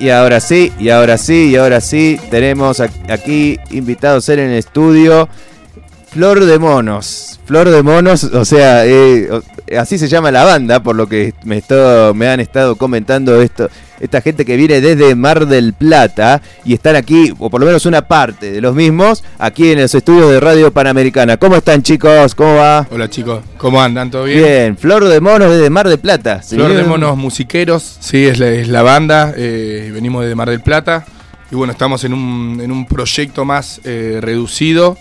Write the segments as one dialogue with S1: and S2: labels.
S1: Y ahora sí, y ahora sí, y ahora sí, tenemos aquí invitados en el estudio Flor de Monos. Flor de Monos, o sea, eh, así se llama la banda, por lo que me, me han estado comentando esto, esta gente que viene desde Mar del Plata y están aquí, o por lo menos una parte de los mismos, aquí en los estudios de Radio Panamericana. ¿Cómo están chicos? ¿Cómo va?
S2: Hola chicos, ¿cómo andan? ¿Todo bien?
S1: Bien, Flor de Monos desde Mar del Plata.
S2: Flor de Monos Musiqueros, sí, es la, banda, eh, venimos desde Mar del Plata y bueno, estamos en un, en un proyecto más eh, reducido,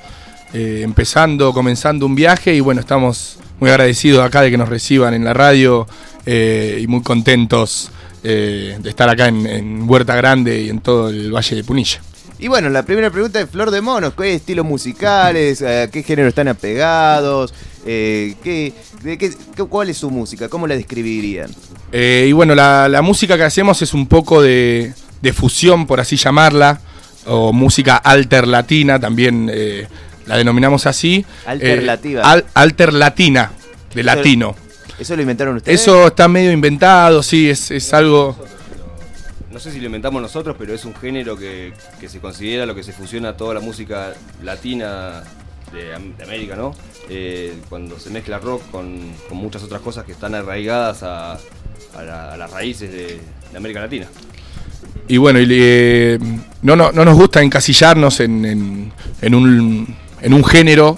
S2: eh, empezando, comenzando un viaje y bueno, estamos muy agradecidos acá de que nos reciban en la radio y muy contentos eh, de estar acá en, Huerta Grande y en todo el Valle de Punilla.
S1: Y bueno, la primera pregunta es Flor de Monos, ¿qué estilos musicales? ¿A qué género están apegados? Eh, ¿qué, ¿Cuál es su música? ¿Cómo la describirían?
S2: Eh, y bueno, la, música que hacemos es un poco de, fusión, por así llamarla, o música alterlatina, también la denominamos así.
S1: Alterlativa.
S2: alterlatina, de latino.
S1: ¿Eso lo inventaron ustedes?
S2: Eso está medio inventado, sí, es, es algo...
S3: No sé si lo inventamos nosotros, pero es un género que, se considera lo que se fusiona toda la música latina de, América, ¿no? Eh, cuando se mezcla rock con, muchas otras cosas que están arraigadas a, las raíces de, América Latina.
S2: Y bueno, y, no, no, nos gusta encasillarnos en, en, un, en un género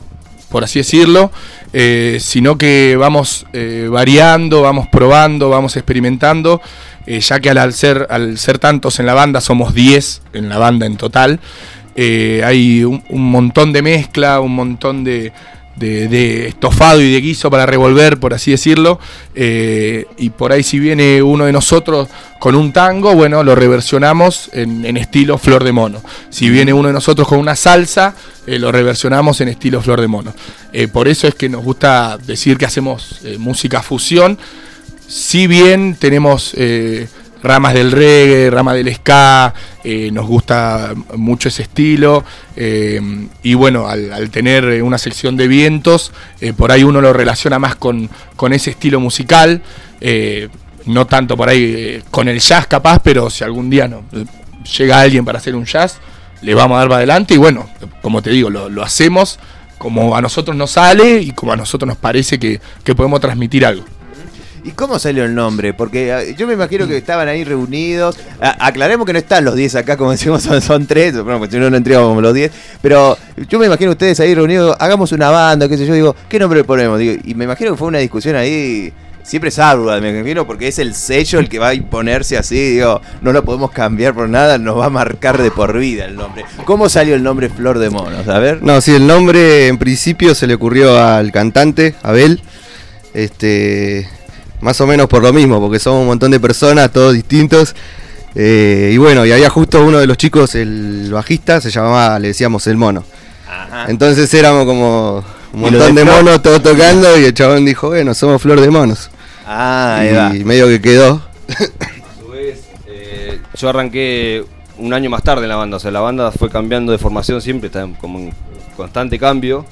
S2: por así decirlo, eh, sino que vamos eh, variando, vamos probando, vamos experimentando, eh, ya que al, ser, al ser tantos en la banda, somos 10 en la banda en total, hay un, montón de mezcla, un montón de, de, estofado y de guiso para revolver, por así decirlo. Eh, y por ahí si viene uno de nosotros con un tango, bueno, lo reversionamos en, estilo flor de mono. Si viene uno de nosotros con una salsa, eh, lo reversionamos en estilo flor de mono. Eh, por eso es que nos gusta decir que hacemos música fusión. Si bien tenemos ramas del reggae, ramas del ska, eh, nos gusta mucho ese estilo eh, y bueno, al, tener una sección de vientos, eh, por ahí uno lo relaciona más con, con ese estilo musical, no tanto por ahí con el jazz capaz, pero si algún día no, llega alguien para hacer un jazz, le vamos a dar para adelante y bueno, como te digo, lo, hacemos como a nosotros nos sale y como a nosotros nos parece que podemos transmitir algo.
S1: ¿Y cómo salió el nombre? Porque ah, yo me imagino que estaban ahí reunidos. aclaremos que no están los 10 acá, como decimos, son, 3. Bueno, pues si no, no entramos como los 10. Pero yo me imagino ustedes ahí reunidos, hagamos una banda, qué sé yo. Digo, ¿qué nombre ponemos? y me imagino que fue una discusión ahí. Siempre es ardua, me imagino, porque es el sello el que va a imponerse así. Digo, no lo podemos cambiar por nada, nos va a marcar de por vida el nombre. ¿Cómo salió el nombre Flor de Monos? A ver.
S4: No, sí, el nombre en principio se le ocurrió al cantante, Abel. Este, más o menos por lo mismo, porque somos un montón de personas, todos distintos. Eh, y bueno, y había justo uno de los chicos, el bajista, se llamaba, le decíamos el mono. Entonces éramos como un montón de, monos todos tocando y el chabón dijo, bueno, somos flor de monos.
S1: Ah,
S4: y medio que quedó.
S3: A su vez, eh, yo arranqué un año más tarde en la banda, o sea, la banda fue cambiando de formación siempre, está como en constante cambio.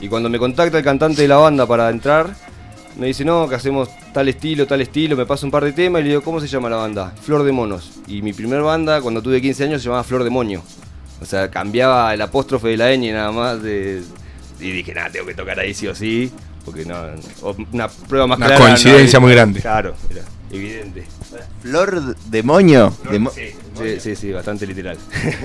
S3: Y cuando me contacta el cantante de la banda para entrar, me dice, no, que hacemos tal estilo, tal estilo, me pasa un par de temas y le digo, ¿cómo se llama la banda? Flor de Monos. Y mi primer banda, cuando tuve 15 años, se llamaba Flor de Moño. O sea, cambiaba el apóstrofe de la ñ nada más. De, y dije, nada, tengo que tocar ahí sí o sí. Porque no, una prueba más
S2: una coincidencia muy grande.
S3: Claro, era evidente.
S1: Flor de moño.
S3: sí, sí, sí, bastante literal.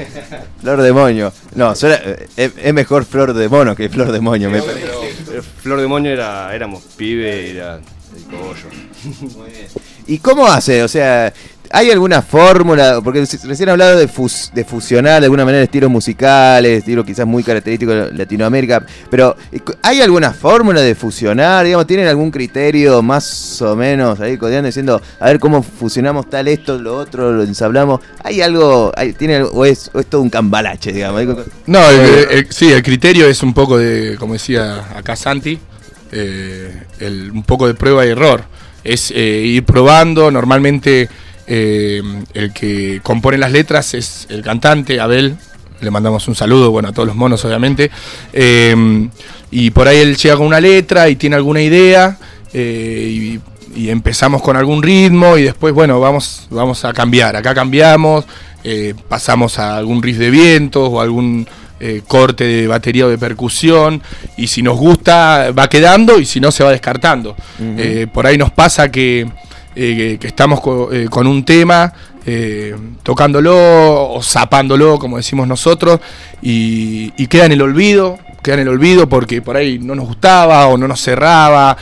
S1: flor de moño. No, eh, es, mejor flor de mono que flor de moño, me parece.
S3: Flor de moño era, éramos pibe, era el cogollo.
S1: Muy bien. ¿Y cómo hace? O sea, ¿Hay alguna fórmula? Porque recién hablado de, de fusionar de alguna manera estilos musicales, estilo quizás muy característico de Latinoamérica, pero ¿hay alguna fórmula de fusionar? Digamos, ¿Tienen algún criterio más o menos ahí codeando diciendo, a ver cómo fusionamos tal esto, lo otro, lo ensablamos? ¿Hay algo, tiene, o, es, todo un cambalache, digamos?
S2: No, sí, el criterio es un poco de, como decía acá Santi, eh, un poco de prueba y error. Es eh, ir probando, normalmente eh, el que compone las letras es el cantante, Abel. Le mandamos un saludo, bueno, a todos los monos, obviamente. Y por ahí él llega con una letra y tiene alguna idea. Y, empezamos con algún ritmo y después, bueno, vamos, vamos a cambiar. Acá cambiamos, pasamos a algún riff de vientos o algún eh, corte de batería o de percusión y si nos gusta va quedando y si no se va descartando. Eh, por ahí nos pasa que, eh, que, estamos co- eh, con un tema tocándolo o zapándolo, como decimos nosotros, y, y queda en el olvido, queda en el olvido porque por ahí no nos gustaba o no nos cerraba,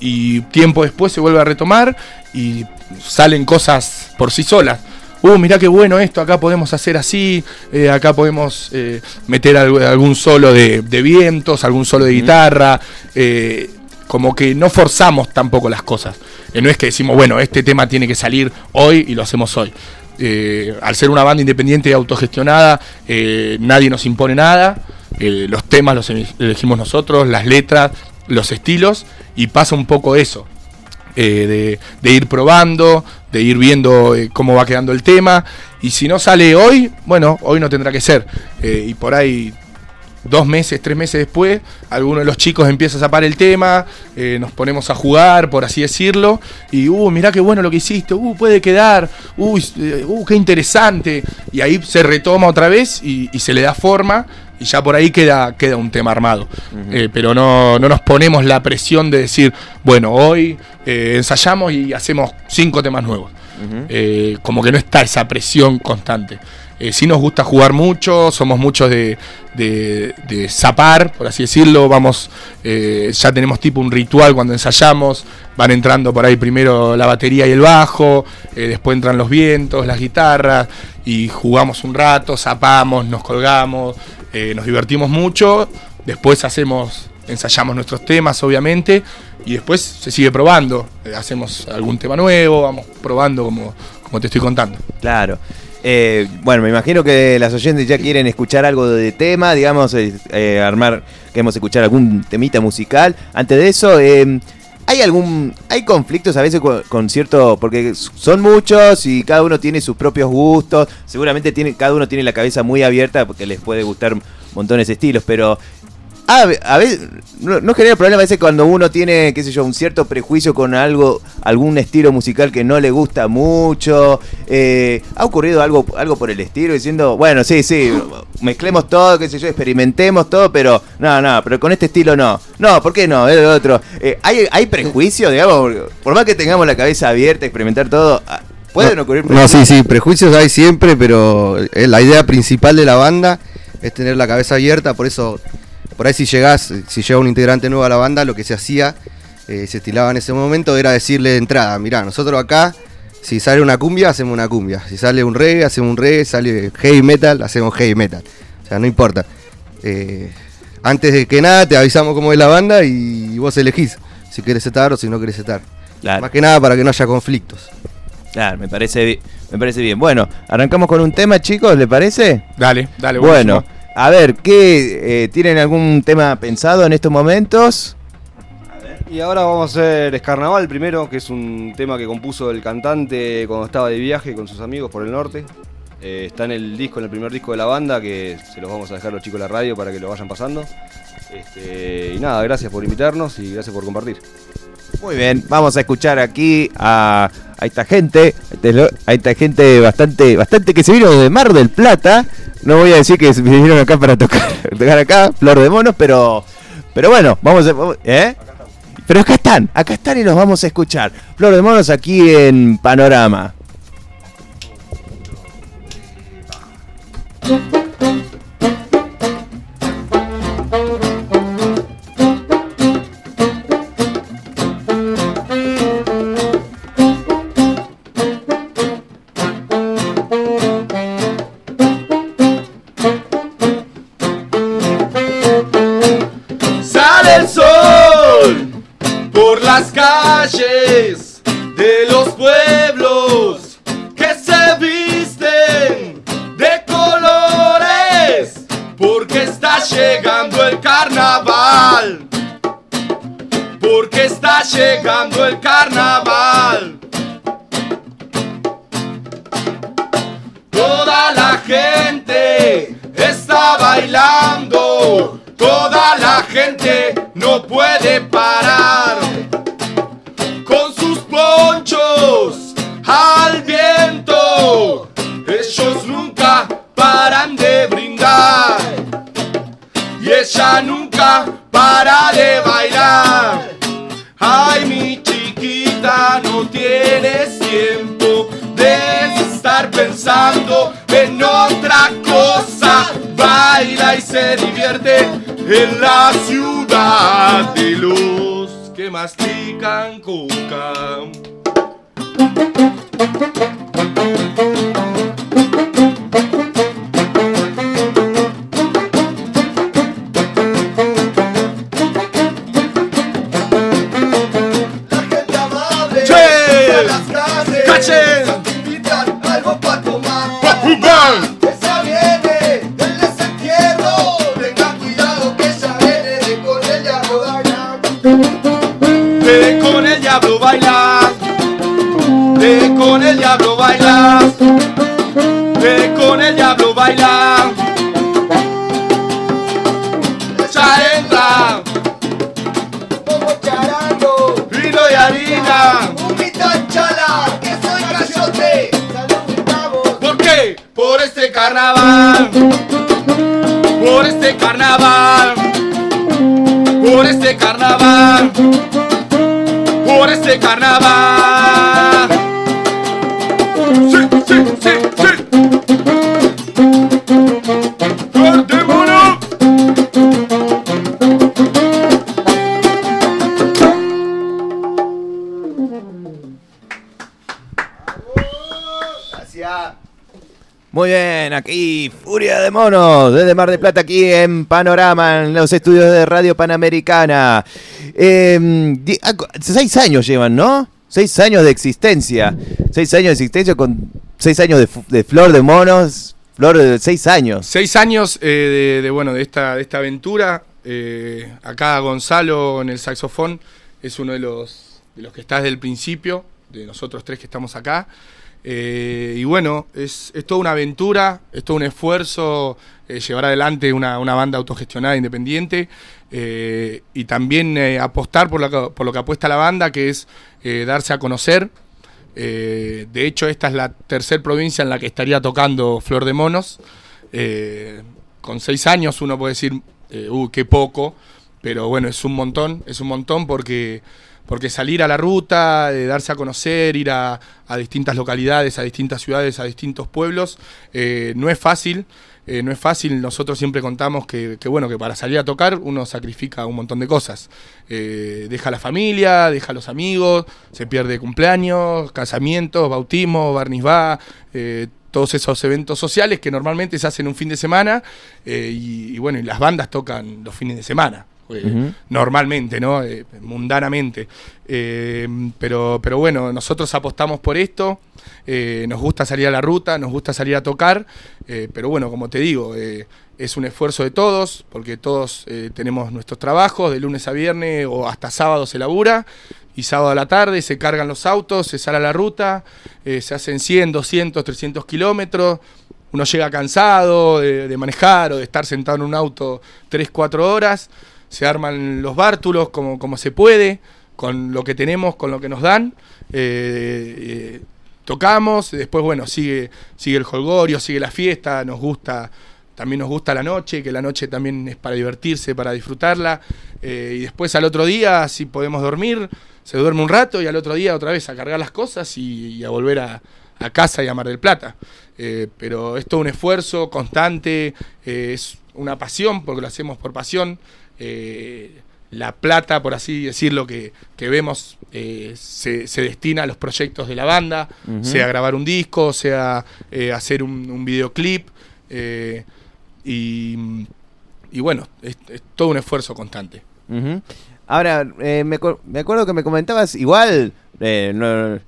S2: y tiempo después se vuelve a retomar y salen cosas por sí solas. Uh, mirá qué bueno esto, acá podemos hacer así, eh, acá podemos eh, meter algún solo de, de vientos, algún solo de guitarra, eh, como que no forzamos tampoco las cosas. No es que decimos, bueno, este tema tiene que salir hoy y lo hacemos hoy. Al ser una banda independiente y autogestionada, nadie nos impone nada. Los temas los ele- elegimos nosotros, las letras, los estilos, y pasa un poco eso. Eh, de, ir probando, de ir viendo eh, cómo va quedando el tema. Y si no sale hoy, bueno, hoy no tendrá que ser. Eh, y por ahí dos meses, tres meses después, alguno de los chicos empieza a zapar el tema, nos ponemos a jugar, por así decirlo, y, uh, mirá qué bueno lo que hiciste, uh, puede quedar, uh, qué interesante, y ahí se retoma otra vez y se le da forma, y ya por ahí queda, queda un tema armado. Eh, pero no, no nos ponemos la presión de decir, bueno, hoy eh, ensayamos y hacemos cinco temas nuevos. Eh, como que no está esa presión constante. Sí nos gusta jugar mucho, somos muchos de, de, de zapar, por así decirlo. Vamos, ya tenemos tipo un ritual cuando ensayamos. Van entrando por ahí primero la batería y el bajo, después entran los vientos, las guitarras, y jugamos un rato, zapamos, nos colgamos, eh, nos divertimos mucho. Después hacemos, ensayamos nuestros temas, obviamente, y después se sigue probando. Eh, hacemos algún tema nuevo, vamos probando como, como te estoy contando.
S1: Claro. Eh, bueno, me imagino que las oyentes ya quieren escuchar algo de tema, digamos, armar, queremos escuchar algún temita musical. Antes de eso, ¿hay algún, hay conflictos a veces con, con cierto, porque son muchos y cada uno tiene sus propios gustos, seguramente tiene, cada uno tiene la cabeza muy abierta porque les puede gustar montones de estilos, pero a, ve- a veces no, no genera problema a veces cuando uno tiene, qué sé yo, un cierto prejuicio con algo, algún estilo musical que no le gusta mucho. Eh, ¿Ha ocurrido algo, algo por el estilo diciendo, bueno, sí, sí, mezclemos todo, qué sé yo, experimentemos todo, pero no, no, pero con este estilo no. No, ¿por qué no? Es lo otro. Eh, ¿hay, ¿Hay prejuicios, digamos? Por más que tengamos la cabeza abierta, experimentar todo, ah, pueden
S4: no,
S1: ocurrir
S4: No, sí, sí, prejuicios hay siempre, pero eh, la idea principal de la banda es tener la cabeza abierta, por eso, por ahí si llegás, si llega un integrante nuevo a la banda, lo que se hacía, eh, se estilaba en ese momento, era decirle de entrada, mirá, nosotros acá, si sale una cumbia, hacemos una cumbia, si sale un reggae, hacemos un reggae, sale heavy metal, hacemos heavy metal, o sea, no importa. Eh, antes de que nada, te avisamos cómo es la banda y vos elegís si querés estar o si no querés estar.
S1: Claro.
S4: Más que nada para que no haya conflictos.
S1: Claro, me parece, me parece bien. Bueno, arrancamos con un tema, chicos, ¿le parece?
S2: Dale, dale,
S1: Bueno,
S2: buenísimo.
S1: A ver, ¿qué eh, tienen algún tema pensado en estos momentos?
S3: Y ahora vamos a hacer Carnaval primero, que es un tema que compuso el cantante cuando estaba de viaje con sus amigos por el norte. Eh, está en el disco, en el primer disco de la banda, que se los vamos a dejar a los chicos de la radio para que lo vayan pasando. Este, y nada, gracias por invitarnos y gracias por compartir.
S1: Muy bien, vamos a escuchar aquí a, a esta gente, a esta gente bastante, bastante que se vino de Mar del Plata. No voy a decir que se vinieron acá para tocar, tocar acá, Flor de Monos, pero, pero bueno, vamos a, ¿eh? Pero acá están, acá están y los vamos a escuchar. Flor de Monos aquí en Panorama.
S2: gente no puede parar con sus ponchos al viento. Ellos nunca paran de brindar y ella nunca para de bailar. Ay, mi chiquita, no tienes tiempo de estar pensando en otra cosa divierte en la ciudad de los que mastican coca.
S1: Muy bien, aquí Furia de Monos, desde Mar del Plata, aquí en Panorama, en los estudios de Radio Panamericana. Eh, cu- seis años llevan, ¿no? Seis años de existencia. Seis años de existencia con seis años de, de Flor de Monos. Flor de seis años.
S2: Seis años eh, de, de, bueno, de, esta, de esta aventura. Eh, acá Gonzalo en el saxofón es uno de los, de los que está desde el principio, de nosotros tres que estamos acá. Eh, y bueno, es, es toda una aventura, es todo un esfuerzo eh, llevar adelante una, una banda autogestionada independiente eh, y también apostar por lo, que, por lo que apuesta la banda, que es darse a conocer. De hecho, esta es la tercera provincia en la que estaría tocando Flor de Monos. Con seis años uno puede decir, uy, qué poco, pero bueno, es un montón, es un montón porque, porque salir a la ruta, eh, darse a conocer, ir a, a distintas localidades, a distintas ciudades, a distintos pueblos, eh, no es fácil. eh, no es fácil, nosotros siempre contamos que, que, bueno, que para salir a tocar uno sacrifica un montón de cosas. Eh, deja la familia, deja los amigos, se pierde cumpleaños, casamientos, bautismo, barnizbá, eh, todos esos eventos sociales que normalmente se hacen un fin de semana y bueno, y las bandas tocan los fines de semana. Eh. Normalmente, ¿no? Eh, mundanamente. Eh, pero, pero bueno, nosotros apostamos por esto. nos gusta salir a la ruta, nos gusta salir a tocar. pero bueno, como te digo, es un esfuerzo de todos, porque todos tenemos nuestros trabajos, de lunes a viernes o hasta sábado se labura. Y sábado a la tarde se cargan los autos, se sale a la ruta, eh, se hacen 100, 200, 300 kilómetros. Uno llega cansado de, de manejar o de estar sentado en un auto 3, 4 horas. Se arman los bártulos como, como se puede, con lo que tenemos, con lo que nos dan. Eh, eh, tocamos, después, bueno, sigue, sigue el holgorio, sigue la fiesta, nos gusta, también nos gusta la noche, que la noche también es para divertirse, para disfrutarla. Eh, y después al otro día, si podemos dormir, se duerme un rato y al otro día otra vez a cargar las cosas y, a volver a, a casa y a Mar del Plata. Eh, pero es un esfuerzo constante, eh, es una pasión, porque lo hacemos por pasión. Eh, la plata, por así decirlo, que, que vemos eh, se, se destina a los proyectos de la banda, sea grabar un disco, sea eh, hacer un, un videoclip. eh, y, y bueno, es, es todo un esfuerzo constante.
S1: Ahora, me, me acuerdo que me comentabas, igual, no,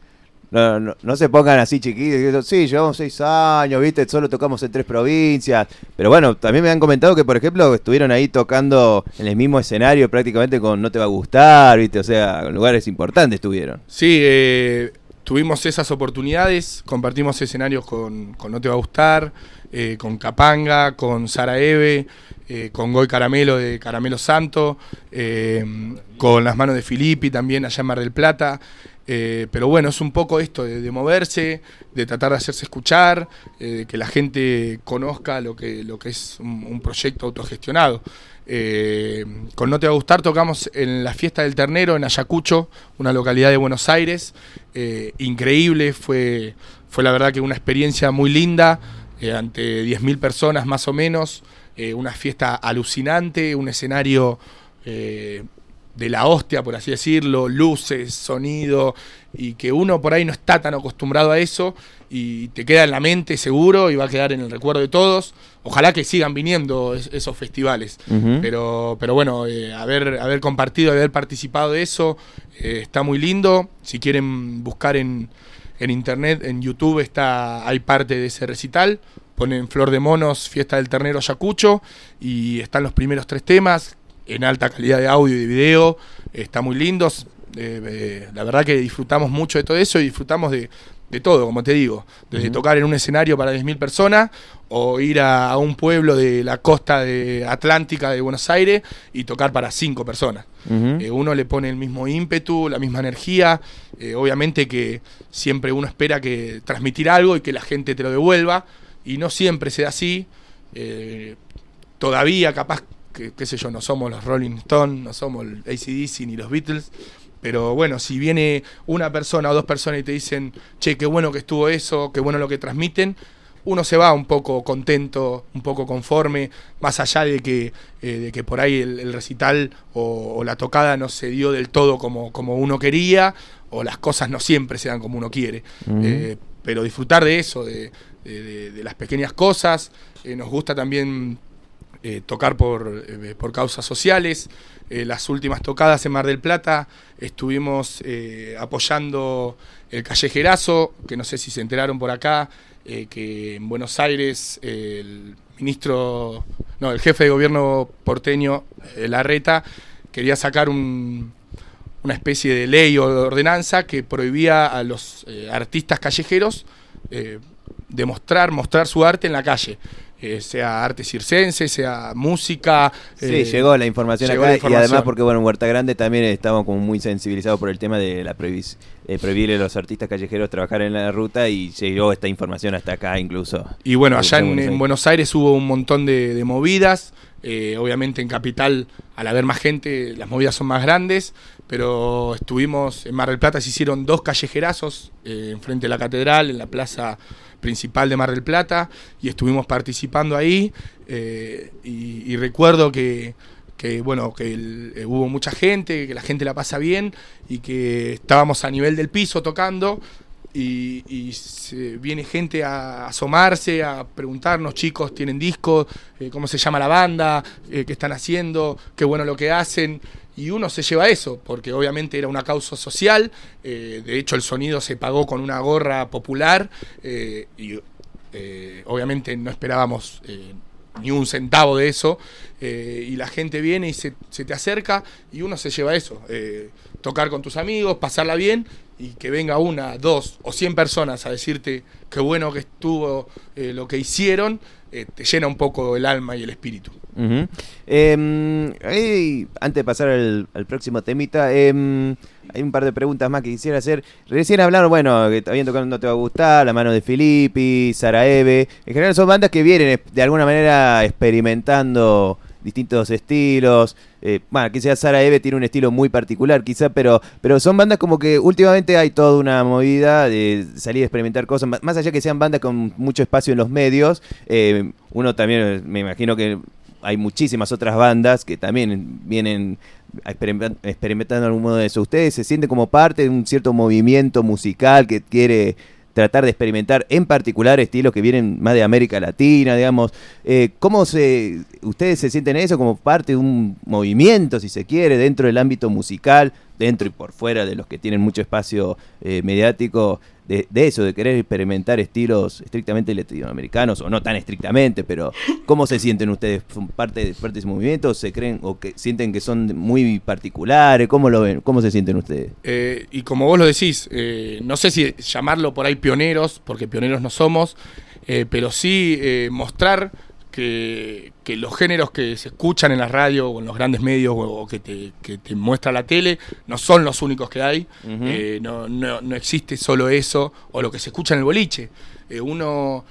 S1: no, no- no se pongan así chiquitos, sí, llevamos seis años, viste, solo tocamos en tres provincias, pero bueno, también me han comentado que, por ejemplo, estuvieron ahí tocando en el mismo escenario prácticamente con No Te Va a Gustar, viste, o sea, lugares importantes estuvieron.
S2: Sí, eh, tuvimos esas oportunidades, compartimos escenarios con, con No Te Va a Gustar, eh, con Capanga, con Sara Eve, eh, con Goy Caramelo de Caramelo Santo, eh, con las manos de Filippi también allá en Mar del Plata. Eh, pero bueno, es un poco esto de, moverse, de tratar de hacerse escuchar, eh, de que la gente conozca lo que, lo que es un, proyecto autogestionado. Eh, con No Te Va a Gustar tocamos en la fiesta del ternero en Ayacucho, una localidad de Buenos Aires. Increíble, fue, fue la verdad que una experiencia muy linda, ante 10.000 personas más o menos, una fiesta alucinante, un escenario de la hostia, por así decirlo, luces, sonido, y que uno por ahí no está tan acostumbrado a eso y te queda en la mente seguro y va a quedar en el recuerdo de todos. Ojalá que sigan viniendo es- esos festivales. Pero, pero bueno, eh, haber, haber compartido, haber participado de eso eh, está muy lindo. Si quieren buscar en, en internet, en YouTube está, hay parte de ese recital. Ponen Flor de Monos, Fiesta del Ternero Ayacucho y están los primeros tres temas en alta calidad de audio y de video. Está muy lindos. Eh, eh, la verdad que disfrutamos mucho de todo eso y disfrutamos de, de todo, como te digo. Desde tocar en un escenario para 10.000 personas o ir a, a un pueblo de la costa de Atlántica de Buenos Aires y tocar para 5 personas. Eh, uno le pone el mismo ímpetu, la misma energía. eh, obviamente que siempre uno espera que transmitir algo y que la gente te lo devuelva. Y no siempre se da así. Eh, todavía capaz que, qué sé yo, no somos los Rolling Stones, no somos el ACDC ni los Beatles. Pero bueno, si viene una persona o dos personas y te dicen, che, qué bueno que estuvo eso, qué bueno lo que transmiten, uno se va un poco contento, un poco conforme, más allá de que, eh, de que por ahí el, el recital o, o la tocada no se dio del todo como, como uno quería, o las cosas no siempre se dan como uno quiere. Eh, pero disfrutar de eso, de, de- de- de las pequeñas cosas, eh, nos gusta también eh, tocar por, eh, por causas sociales. Eh, las últimas tocadas en Mar del Plata estuvimos eh, apoyando el callejerazo, que no sé si se enteraron por acá, que en Buenos Aires el ministro, no, el jefe de gobierno porteño, Larreta, quería sacar un, una especie de ley o de ordenanza que prohibía a los artistas callejeros demostrar, mostrar su arte en la calle. Eh, sea arte circense, sea música.
S1: Sí,
S2: eh,
S1: llegó la información
S2: llegó
S1: acá
S2: la
S1: y además porque bueno, en Huerta Grande también estamos como muy sensibilizados por el tema de la eh, prohibirle a los artistas callejeros trabajar en la ruta y llegó esta información hasta acá incluso.
S2: Y bueno, allá en,
S1: Buenos
S2: en
S1: Aires.
S2: Buenos Aires hubo un montón de, de movidas. eh, obviamente en Capital, al haber más gente, las movidas son más grandes. Pero estuvimos en Mar del Plata, se hicieron dos callejerazos eh, enfrente de la catedral, en la plaza principal de Mar del Plata, y estuvimos participando ahí. eh, y, y recuerdo que, que, bueno, que el- eh, hubo mucha gente, que la gente la pasa bien y que estábamos a nivel del piso tocando y, y se- viene gente a asomarse, a preguntarnos, chicos, ¿tienen discos? Eh, ¿Cómo se llama la banda? ¿Qué están haciendo? ¿Qué bueno lo que hacen? Y uno se lleva eso, porque obviamente era una causa social, eh, de hecho el sonido se pagó con una gorra popular eh, y eh, obviamente no esperábamos ni un centavo de eso, y la gente viene y se, se te acerca y uno se lleva eso, tocar con tus amigos, pasarla bien y que venga una, dos o cien personas a decirte qué bueno que estuvo lo que hicieron, te llena un poco el alma y el espíritu.
S1: Ujú. Em, ahí, antes de pasar al, próximo temita, em, hay un par de preguntas más que quisiera hacer. Recién hablaron, bueno, que habían tocado No Te Va a Gustar, La Mano de Filippi, Sara Eve. En general son bandas que vienen de alguna manera experimentando distintos estilos. Eh, bueno, quizás Sara Eve tiene un estilo muy particular, quizá, pero, pero son bandas como que últimamente hay toda una movida de salir a experimentar cosas, más- allá que sean bandas con mucho espacio en los medios, eh, uno también, eh, me imagino que hay muchísimas otras bandas que también vienen experimentando algún modo de eso. ¿Ustedes se sienten como parte de un cierto movimiento musical que quiere tratar de experimentar en particular estilos que vienen más de América Latina, digamos? Eh, ¿Cómo se, ustedes se sienten eso como parte de un movimiento, si se quiere, dentro del ámbito musical, dentro y por fuera de los que tienen mucho espacio eh, mediático, de, de eso, de querer experimentar estilos estrictamente latinoamericanos, o no tan estrictamente, pero ¿cómo se sienten ustedes? ¿Son parte de, parte de ese movimiento? ¿Se creen o que sienten que son muy particulares? ¿Cómo lo ven? ¿Cómo se sienten ustedes?
S2: Eh, y como vos lo decís, eh, no sé si llamarlo por ahí pioneros, porque pioneros no somos, pero sí mostrar que, que los géneros que se escuchan en la radio o en los grandes medios o, que, te, que te muestra la tele no son los únicos que hay. Eh, no, no, no existe solo eso o lo que se escucha en el boliche. Eh, uno,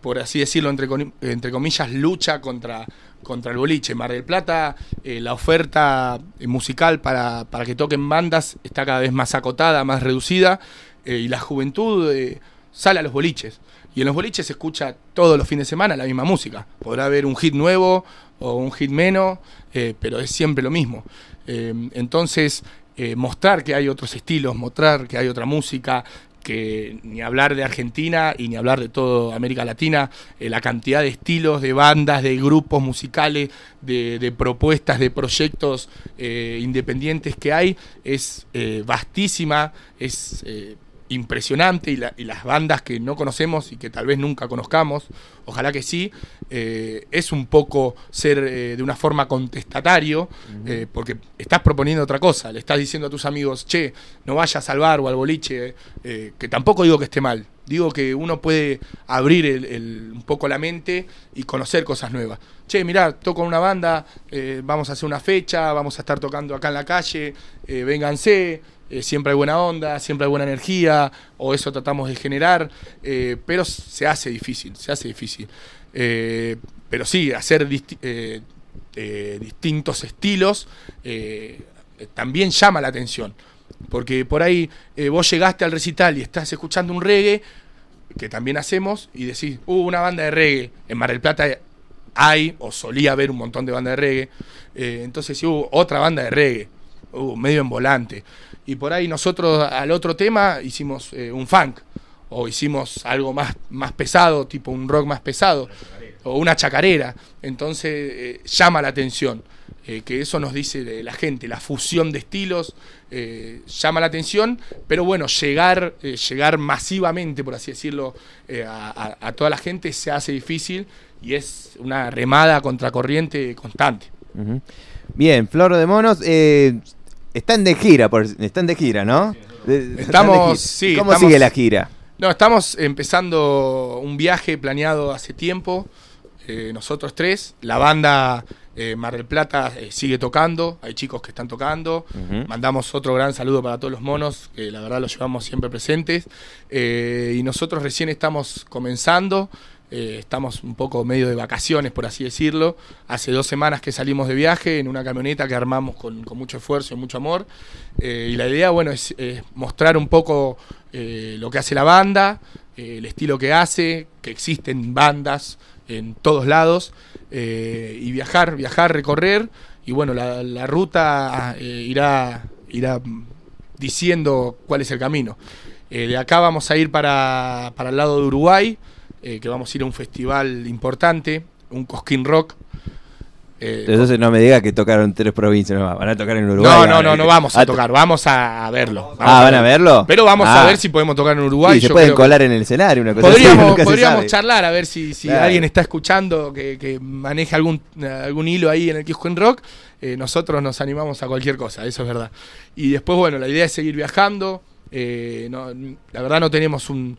S2: por así decirlo, entre, entre comillas, lucha contra, contra el boliche. Mar del Plata, eh, la oferta musical para, para que toquen bandas está cada vez más acotada, más reducida, y la juventud eh, sale a los boliches. Y en los boliches se escucha todos los fines de semana la misma música. Podrá haber un hit nuevo o un hit menos, eh, pero es siempre lo mismo. Eh, entonces, eh, mostrar que hay otros estilos, mostrar que hay otra música, que ni hablar de Argentina y ni hablar de toda América Latina, la cantidad de estilos, de bandas, de grupos musicales, de, propuestas, de proyectos independientes que hay, es vastísima, es impresionante y, la- y las bandas que no conocemos y que tal vez nunca conozcamos, ojalá que sí, eh, es un poco ser eh, de una forma contestatario, eh, porque estás proponiendo otra cosa, le estás diciendo a tus amigos, che, no vayas al bar o al boliche, que tampoco digo que esté mal, digo que uno puede abrir el- el- un poco la mente y conocer cosas nuevas. Che, mirá, toco una banda, vamos a hacer una fecha, vamos a estar tocando acá en la calle, vénganse, eh, siempre hay buena onda, siempre hay buena energía, o eso tratamos de generar, eh, pero se hace difícil, se hace difícil. Eh, pero sí, hacer disti- distintos estilos también llama la atención. Porque por ahí vos llegaste al recital y estás escuchando un reggae, que también hacemos, y decís, uh, una banda de reggae. En Mar del Plata hay, o solía haber un montón de bandas de reggae. Entonces, sí, hubo otra banda de reggae, uh, medio en volante. Y por ahí nosotros al otro tema hicimos eh, un funk, o hicimos algo más, más pesado, tipo un rock más pesado, o una chacarera. Entonces eh, llama la atención. eh, que eso nos dice la gente, la fusión de estilos llama la atención, pero bueno, llegar, llegar masivamente, por así decirlo, a, toda la gente se hace difícil y es una remada contracorriente constante.
S1: Bien, Flor de Monos, están de gira, por, están de gira, ¿no?
S2: Estamos-
S1: de gira.
S2: sí,
S1: ¿Cómo
S2: estamos-
S1: sigue la gira?
S2: No, estamos empezando un viaje planeado hace tiempo, eh, nosotros tres. La banda eh, Mar del Plata eh, sigue tocando, hay chicos que están tocando. Mandamos otro gran saludo para todos los monos, que la verdad los llevamos siempre presentes. Eh, y nosotros recién estamos comenzando, eh, estamos un poco medio de vacaciones, por así decirlo. Hace dos semanas que salimos de viaje en una camioneta que armamos con, mucho esfuerzo y mucho amor. Eh, y la idea, bueno, es, mostrar un poco eh, lo que hace la banda, el estilo que hace, que existen bandas en todos lados, y viajar, viajar, recorrer, y bueno, la, la ruta irá, irá diciendo cuál es el camino. De acá vamos a ir para, para el lado de Uruguay, eh, que vamos a ir a un festival importante, un Cosquín Rock. Eh,
S1: Entonces no me diga que tocaron tres provincias, no, van a tocar en Uruguay.
S2: no, no, no, no vamos a
S1: to-
S2: tocar, vamos a verlo. Vamos
S1: Ah, ¿van a verlo?
S2: Pero vamos
S1: Ah.
S2: a ver si podemos tocar en Uruguay.
S1: Sí, se
S2: yo
S1: pueden
S2: creo
S1: colar en el escenario, una cosa así,
S2: Podríamos,
S1: se
S2: podríamos charlar a ver si, si
S1: Claro.
S2: alguien está escuchando que, que maneja algún, algún hilo ahí en el Quisco en Rock. eh, nosotros nos animamos a cualquier cosa, eso es verdad. Y después, bueno, la idea es seguir viajando. Eh, no- la verdad no tenemos un,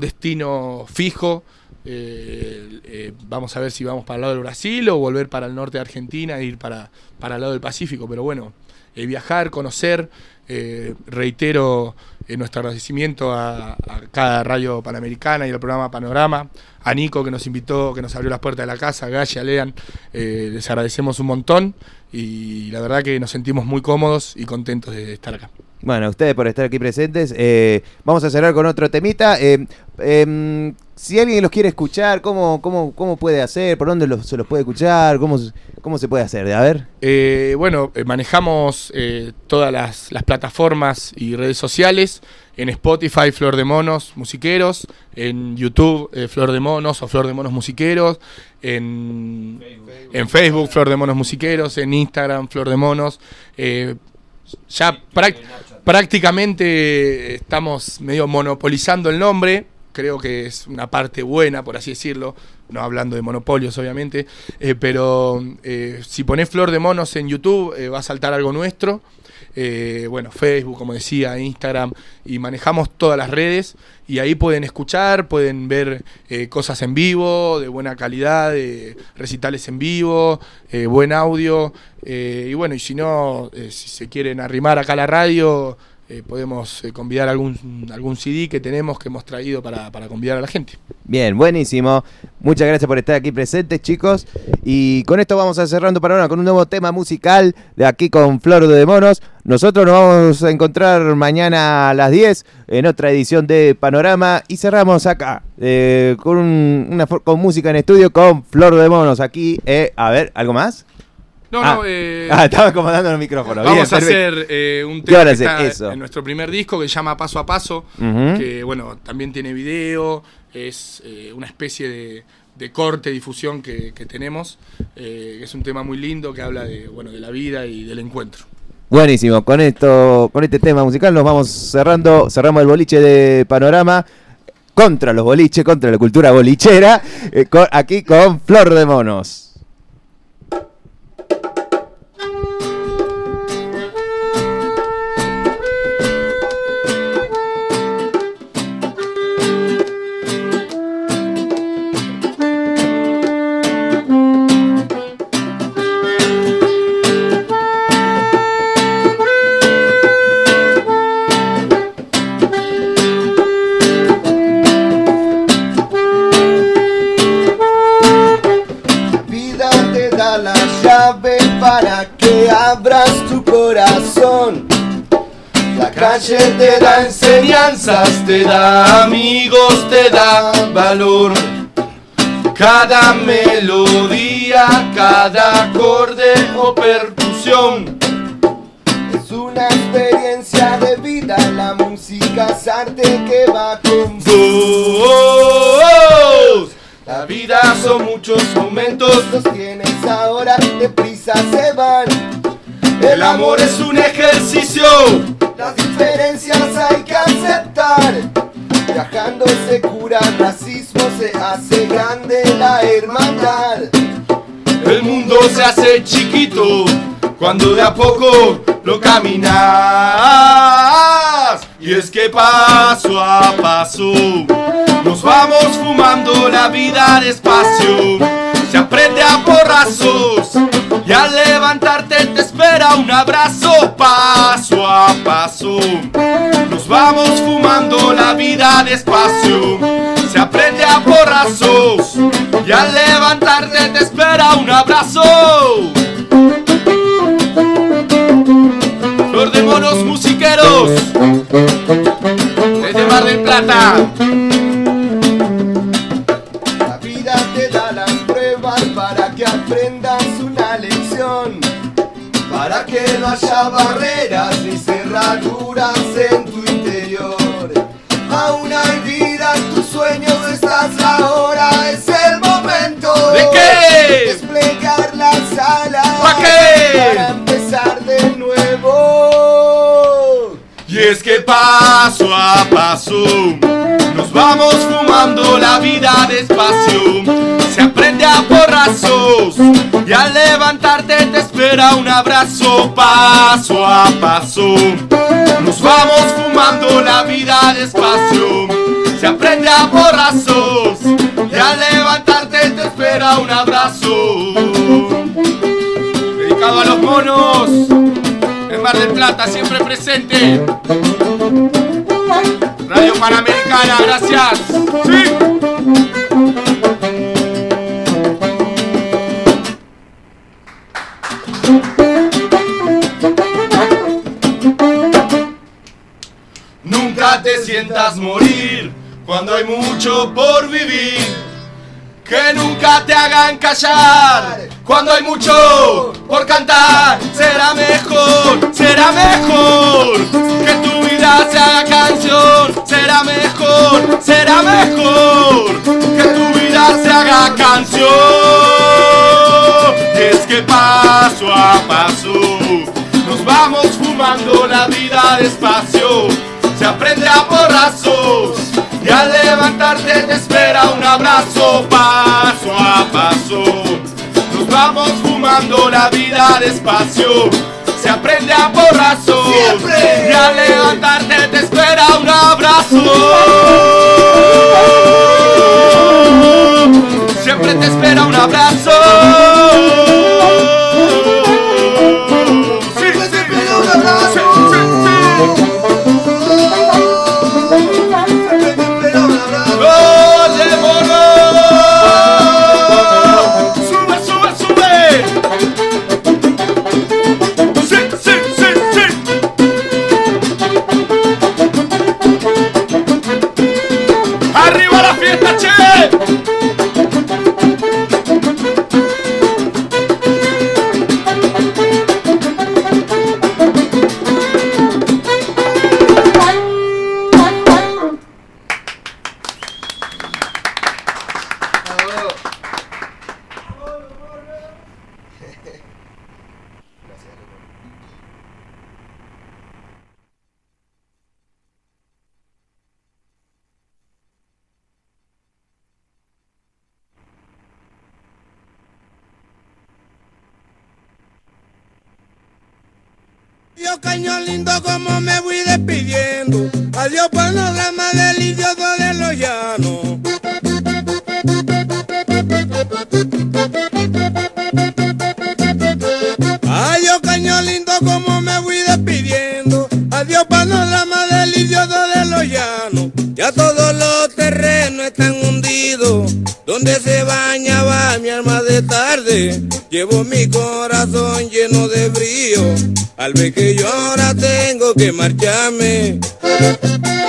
S2: destino fijo. eh, eh, vamos a ver si vamos para el lado del Brasil o volver para el norte de Argentina e ir para, para el lado del Pacífico. Pero bueno, eh, viajar, conocer. eh, reitero nuestro agradecimiento a, cada radio panamericana y al programa Panorama, a Nico que nos invitó, que nos abrió las puertas de la casa, a Galle, a Lean, les agradecemos un montón y la verdad que nos sentimos muy cómodos y contentos de estar acá.
S1: Bueno, ustedes por estar aquí presentes. eh, vamos a cerrar con otro temita. eh, em, si alguien los quiere escuchar, ¿cómo, cómo, cómo puede hacer? ¿Por dónde se los puede escuchar? ¿Cómo, ¿Cómo se puede hacer? A ver.
S2: Eh, bueno, manejamos todas las, las plataformas y redes sociales. En Spotify, Flor de Monos Musiqueros. En YouTube, Flor de Monos o Flor de Monos Musiqueros. En, en Facebook, Flor de Monos Musiqueros. En Instagram, Flor de Monos. Ya prácticamente estamos medio monopolizando el nombre. Creo que es una parte buena, por así decirlo. No hablando de monopolios, obviamente. eh, pero eh, si pones Flor de Monos en YouTube, eh, va a saltar algo nuestro. Bueno, Facebook, como decía, Instagram. Y manejamos todas las redes. Y ahí pueden escuchar, pueden ver cosas en vivo, de buena calidad, recitales en vivo, buen audio. y bueno, y si no, si se quieren arrimar acá a la radio, eh, podemos eh, convidar algún, algún CD que tenemos, que hemos traído para, para convidar a la gente.
S1: Bien, buenísimo. Muchas gracias por estar aquí presentes, chicos. Y con esto vamos a cerrando Panorama con un nuevo tema musical de aquí con Flor de Monos. Nosotros nos vamos a encontrar mañana a las 10 en otra edición de Panorama y cerramos acá eh, con, un- una, con música en estudio con Flor de Monos. Aquí, a ver, ¿algo más?
S2: No,
S1: ah,
S2: no, eh,
S1: ah, estaba acomodando el micrófono.
S2: Vamos
S1: Bien,
S2: a hacer eh, un
S1: ¿Qué van
S2: tema que
S1: hacer?
S2: está
S1: Eso.
S2: en nuestro primer disco que se llama Paso a Paso, que bueno, también tiene video, es eh, una especie de, de corte, difusión que, que tenemos, eh, es un tema muy lindo que habla de, bueno, de la vida y del encuentro.
S1: Buenísimo, con esto, con este tema musical nos vamos cerrando, cerramos el boliche de panorama contra los boliches, contra la cultura bolichera, eh, con- aquí con Flor de Monos.
S5: Calle te da enseñanzas, te da amigos, te da valor. Cada melodía, cada acorde o percusión. Es una experiencia de vida, la música es arte que va con vos. La vida son muchos momentos, los tienes ahora, deprisa se van. El amor es un ejercicio, las diferencias hay que aceptar. Viajando se cura el racismo, se hace grande la hermandad. El mundo se hace chiquito cuando de a poco lo caminas. Y es que paso a paso nos vamos fumando la vida despacio. Se aprende a porrazos y al levantarte te espera un abrazo paso a paso. Nos vamos fumando la vida despacio. Se aprende a porrazos y al levantarte te espera un abrazo. Flor de musiqueros desde Mar del Plata. Haya barreras ni cerraduras en tu interior. Aún hay vida en tus sueños, estás ahora, es el momento.
S2: ¿De qué?
S5: Desplegar las alas.
S2: ¿Pa' qué?
S5: Para empezar de nuevo. Y es que paso a paso nos vamos fumando la vida despacio. Se aprende a porrazos y al levantarte te espera un abrazo paso a paso. Nos vamos fumando la vida despacio. Se aprende a porrazos y al levantarte te espera un abrazo. Dedicado a los monos. En Mar del Plata, siempre presente. Radio Panamericana, gracias. Sí. Sientas cuando hay mucho por vivir. Que nunca te hagan callar cuando hay mucho por cantar. Será mejor, será mejor que tu vida se haga canción. Será mejor, será mejor que tu vida se haga canción. Es que paso a paso nos vamos fumando la vida despacio. Se aprende a porrazos y al levantarte te espera un abrazo paso a paso. Nos vamos fumando la vida despacio. Se aprende a porrazos y al levantarte te espera un abrazo. Siempre te espera un abrazo.
S6: Caño lindo como me voy despidiendo. Adiós Donde se bañaba mi alma de tarde. Llevo mi corazón lleno de brío. Al ver que yo ahora tengo que marcharme.